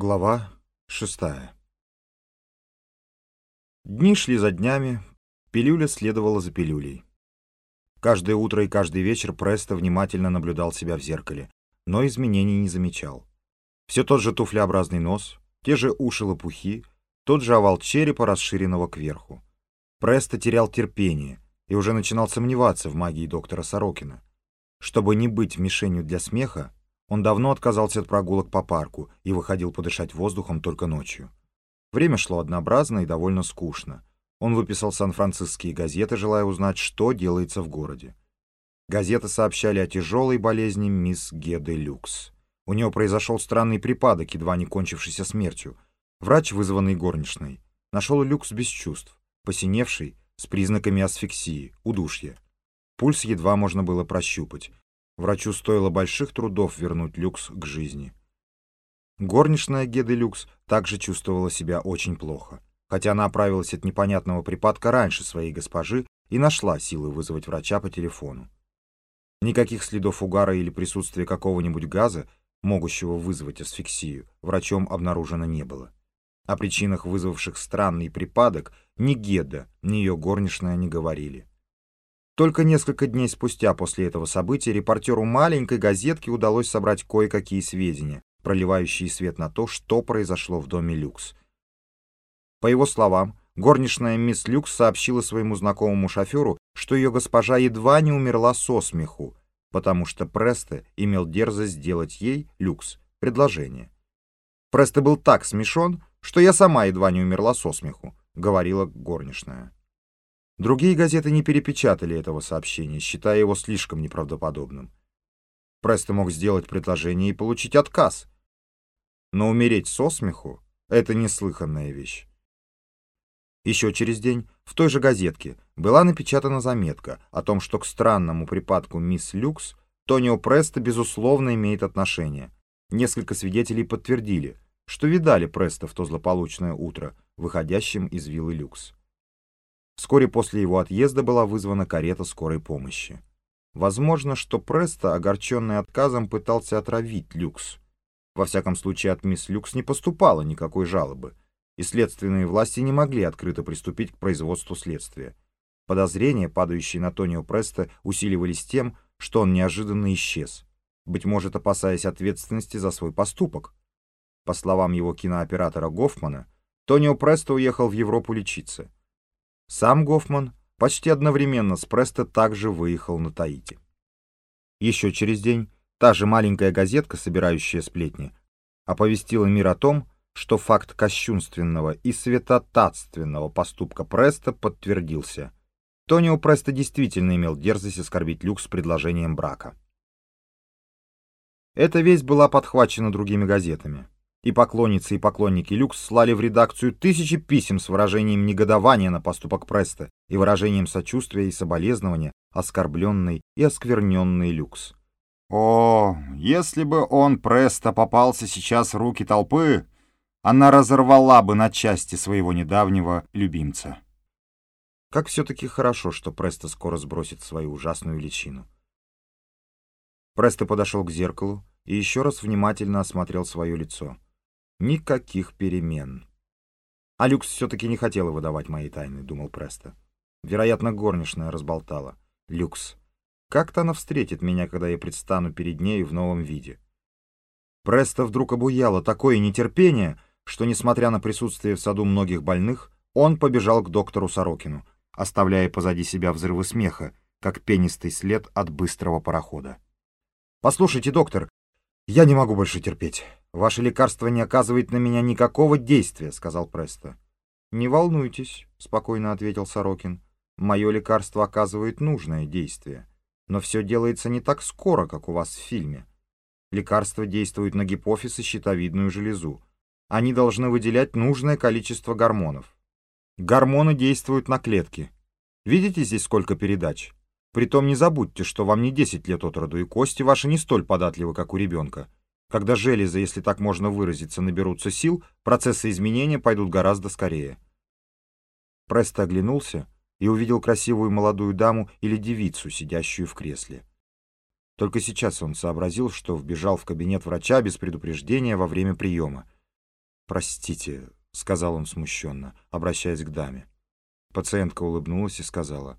Глава шестая Дни шли за днями, пилюля следовала за пилюлей. Каждое утро и каждый вечер Престо внимательно наблюдал себя в зеркале, но изменений не замечал. Все тот же туфлеобразный нос, те же уши-лопухи, тот же овал черепа, расширенного кверху. Престо терял терпение и уже начинал сомневаться в магии доктора Сорокина. Чтобы не быть мишенью для смеха, он давно отказался от прогулок по парку и выходил подышать воздухом только ночью. Время шло однообразно и довольно скучно. Он выписал сан-франциские газеты, желая узнать, что делается в городе. Газеты сообщали о тяжелой болезни мисс Геды Люкс. У нее произошел странный припадок, едва не кончившийся смертью. Врач, вызванный горничной, нашел Люкс без чувств, посиневший, с признаками асфиксии, удушья. Пульс едва можно было прощупать. Врачу стоило больших трудов вернуть Люкс к жизни. Горничная Геды Люкс также чувствовала себя очень плохо, хотя она оправилась от непонятного припадка раньше своей госпожи и нашла силы вызвать врача по телефону. Никаких следов угара или присутствия какого-нибудь газа, могущего вызвать асфиксию, врачом обнаружено не было. О причинах, вызвавших странный припадок, ни Геда, ни ее горничная не говорили. Только несколько дней спустя после этого события репортеру маленькой газетки удалось собрать кое-какие сведения, проливающие свет на то, что произошло в доме Люкс. По его словам, горничная мисс Люкс сообщила своему знакомому шоферу, что ее госпожа едва не умерла со смеху, потому что Престе имел дерзость сделать ей, Люкс, предложение. Престе был так смешон, что я сама едва не умерла со смеху, говорила горничная. Другие газеты не перепечатали этого сообщения, считая его слишком неправдоподобным. Престо мог сделать предложение и получить отказ. Но умереть со смеху — это неслыханная вещь. Еще через день в той же газетке была напечатана заметка о том, что к странному припадку мисс Люкс Тонио Престо безусловно имеет отношение. Несколько свидетелей подтвердили, что видали Престо в то злополучное утро, выходящим из виллы Люкс. Вскоре после его отъезда была вызвана карета скорой помощи. Возможно, что Престо, огорченный отказом, пытался отравить Люкс. Во всяком случае, от мисс Люкс не поступало никакой жалобы, и следственные власти не могли открыто приступить к производству следствия. Подозрения, падающие на Тонио Престо, усиливались тем, что он неожиданно исчез, быть может, опасаясь ответственности за свой поступок. По словам его кинооператора Гофмана, Тонио Престо уехал в Европу лечиться — сам Гофман почти одновременно с Престо также выехал на Таити. Еще через день та же маленькая газетка, собирающая сплетни, оповестила мир о том, что факт кощунственного и святотатственного поступка Преста подтвердился. Тонио Престо действительно имел дерзость оскорбить Люк с предложением брака. Эта весть была подхвачена другими газетами. И поклонницы, и поклонники Люкс слали в редакцию тысячи писем с выражением негодования на поступок Преста и выражением сочувствия и соболезнования оскорбленной и оскверненной Люкс. О, если бы он, Преста, попался сейчас в руки толпы, она разорвала бы на части своего недавнего любимца. Как все-таки хорошо, что Преста скоро сбросит свою ужасную личину. Преста подошел к зеркалу и еще раз внимательно осмотрел свое лицо. Никаких перемен. А Люкс все-таки не хотела выдавать мои тайны, думал Престо. Вероятно, горничная разболтала. Люкс. Как-то она встретит меня, когда я предстану перед ней в новом виде. Престо вдруг обуяло такое нетерпение, что, несмотря на присутствие в саду многих больных, он побежал к доктору Сорокину, оставляя позади себя взрывы смеха, как пенистый след от быстрого парохода. «Послушайте, доктор, я не могу больше терпеть. Ваше лекарство не оказывает на меня никакого действия, сказал Престо. Не волнуйтесь, спокойно ответил Сорокин. Мое лекарство оказывает нужное действие. Но все делается не так скоро, как у вас в фильме. Лекарство действует на гипофиз и щитовидную железу. Они должны выделять нужное количество гормонов. Гормоны действуют на клетки. Видите здесь сколько передач? Притом не забудьте, что вам не 10 лет от роду, и кости ваши не столь податливы, как у ребенка. Когда железы, если так можно выразиться, наберутся сил, процессы изменения пойдут гораздо скорее. Престо оглянулся и увидел красивую молодую даму или девицу, сидящую в кресле. Только сейчас он сообразил, что вбежал в кабинет врача без предупреждения во время приема. «Простите», — сказал он смущенно, обращаясь к даме. Пациентка улыбнулась и сказала,